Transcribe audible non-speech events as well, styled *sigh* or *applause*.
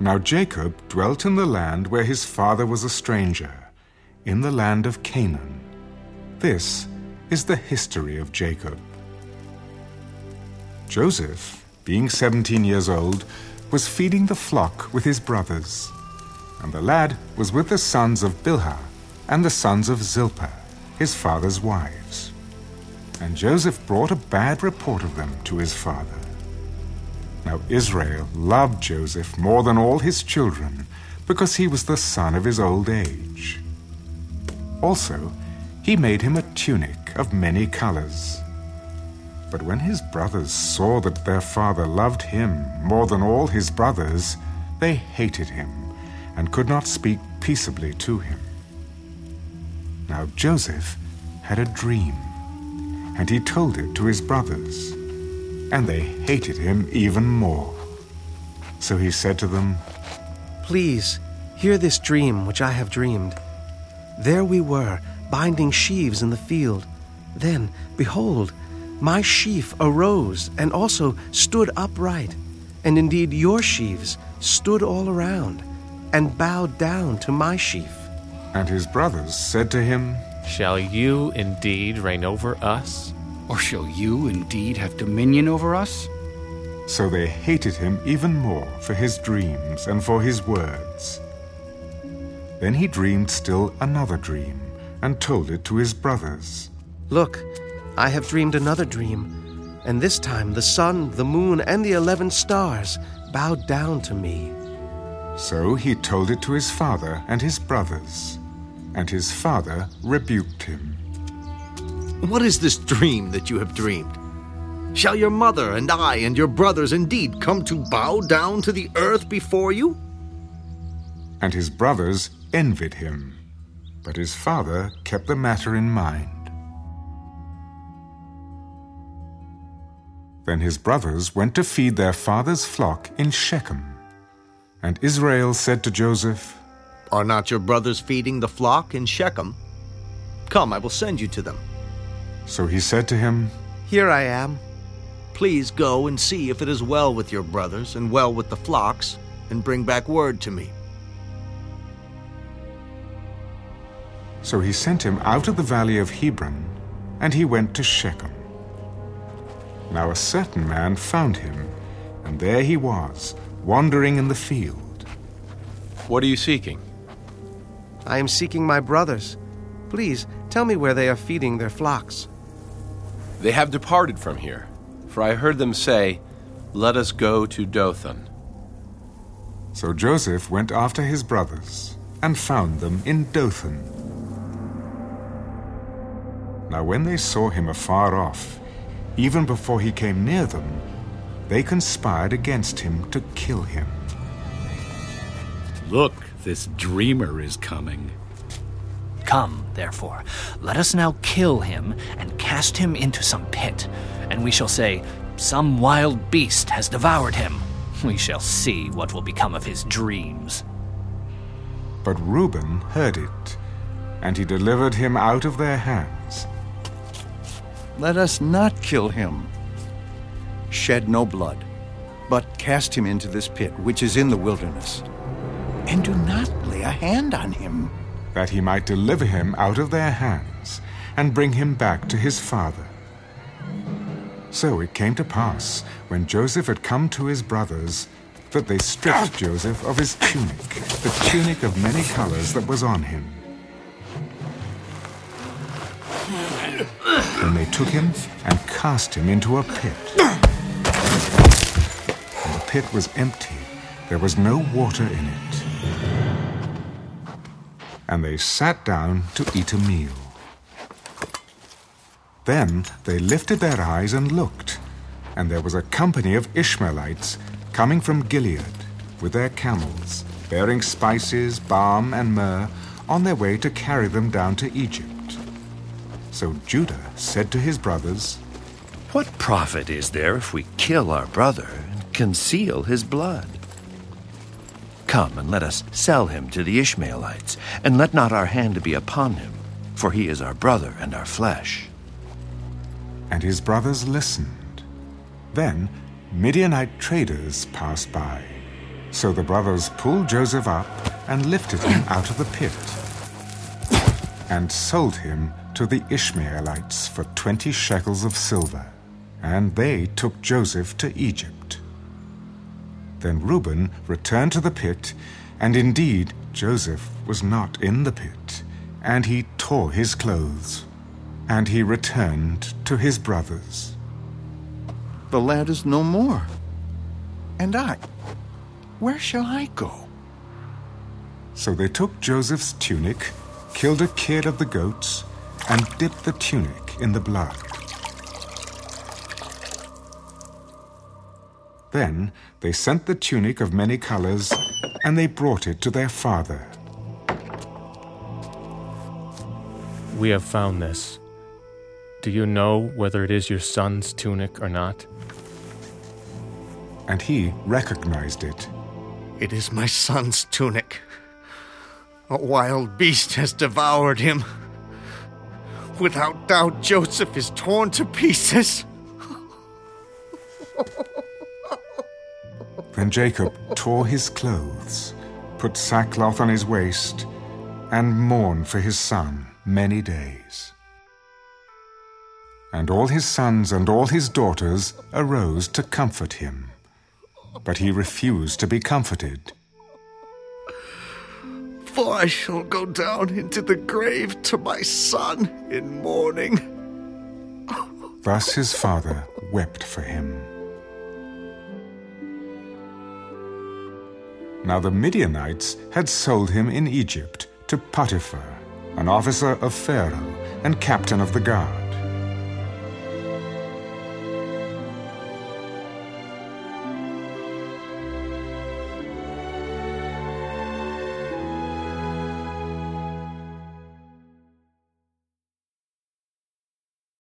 Now Jacob dwelt in the land where his father was a stranger, in the land of Canaan. This is the history of Jacob. Joseph, being seventeen years old, was feeding the flock with his brothers. And the lad was with the sons of Bilhah and the sons of Zilpah, his father's wives. And Joseph brought a bad report of them to his father. Now Israel loved Joseph more than all his children, because he was the son of his old age. Also, he made him a tunic of many colors. But when his brothers saw that their father loved him more than all his brothers, they hated him and could not speak peaceably to him. Now Joseph had a dream, and he told it to his brothers, and they hated him even more. So he said to them, Please, hear this dream which I have dreamed. There we were, binding sheaves in the field. Then, behold, my sheaf arose and also stood upright. And indeed, your sheaves stood all around and bowed down to my sheaf. And his brothers said to him, Shall you indeed reign over us? Or shall you indeed have dominion over us? So they hated him even more for his dreams and for his words. Then he dreamed still another dream and told it to his brothers. Look, I have dreamed another dream, and this time the sun, the moon, and the eleven stars bowed down to me. So he told it to his father and his brothers, and his father rebuked him. What is this dream that you have dreamed? Shall your mother and I and your brothers indeed come to bow down to the earth before you? And his brothers envied him, but his father kept the matter in mind. Then his brothers went to feed their father's flock in Shechem. And Israel said to Joseph, Are not your brothers feeding the flock in Shechem? Come, I will send you to them. So he said to him, Here I am. Please go and see if it is well with your brothers and well with the flocks, and bring back word to me. So he sent him out of the valley of Hebron, and he went to Shechem. Now a certain man found him, and there he was, wandering in the field. What are you seeking? I am seeking my brothers. Please tell me where they are feeding their flocks. They have departed from here, for I heard them say, Let us go to Dothan. So Joseph went after his brothers, and found them in Dothan. Now when they saw him afar off, even before he came near them, they conspired against him to kill him. Look, this dreamer is coming. Come, therefore, let us now kill him and cast him into some pit, and we shall say, Some wild beast has devoured him. We shall see what will become of his dreams. But Reuben heard it, and he delivered him out of their hands. Let us not kill him. Shed no blood, but cast him into this pit which is in the wilderness. And do not lay a hand on him. That he might deliver him out of their hands, and bring him back to his father. So it came to pass, when Joseph had come to his brothers, that they stripped Joseph of his tunic, the tunic of many colors that was on him. And they took him and cast him into a pit. And the pit was empty, there was no water in it. And they sat down to eat a meal. Then they lifted their eyes and looked, and there was a company of Ishmaelites coming from Gilead with their camels, bearing spices, balm, and myrrh on their way to carry them down to Egypt. So Judah said to his brothers, What profit is there if we kill our brother and conceal his blood? Come and let us sell him to the Ishmaelites, and let not our hand be upon him, for he is our brother and our flesh. And his brothers listened. Then Midianite traders passed by, So the brothers pulled Joseph up and lifted him out of the pit and sold him to the Ishmaelites for twenty shekels of silver. And they took Joseph to Egypt. Then Reuben returned to the pit, and indeed Joseph was not in the pit, and he tore his clothes, and he returned to his brothers. The lad is no more. And I, where shall I go? So they took Joseph's tunic, killed a kid of the goats, and dipped the tunic in the blood. Then they sent the tunic of many colors, and they brought it to their father. We have found this. Do you know whether it is your son's tunic or not? And he recognized it. It is my son's tunic. A wild beast has devoured him. Without doubt, Joseph is torn to pieces. *laughs* Then Jacob tore his clothes, put sackcloth on his waist, and mourned for his son many days. And all his sons and all his daughters arose to comfort him. But he refused to be comforted. For I shall go down into the grave to my son in mourning. Thus his father wept for him. Now the Midianites had sold him in Egypt to Potiphar, an officer of Pharaoh and captain of the guard.